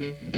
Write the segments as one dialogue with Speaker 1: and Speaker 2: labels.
Speaker 1: Música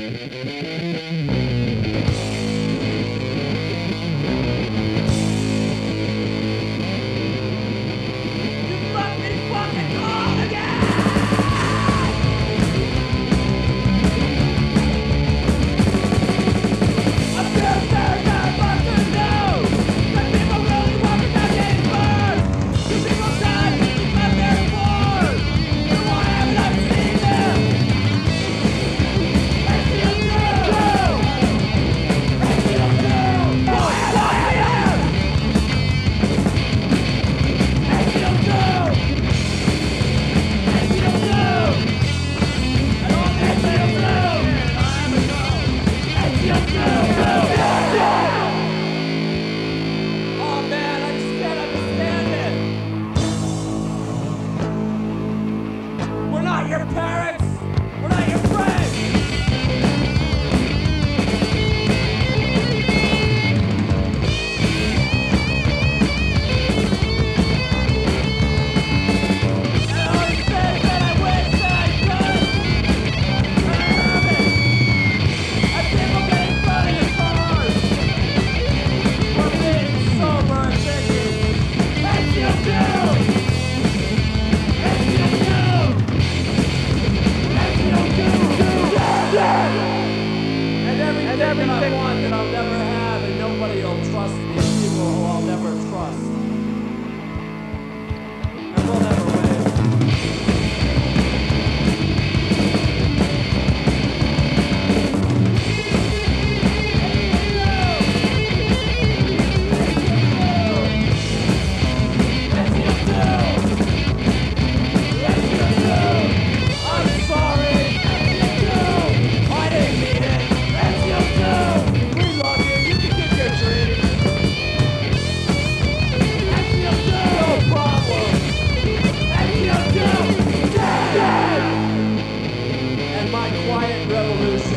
Speaker 2: everything. I want that I'll never have, and nobody will trust me, people who I'll never. my quiet revolution.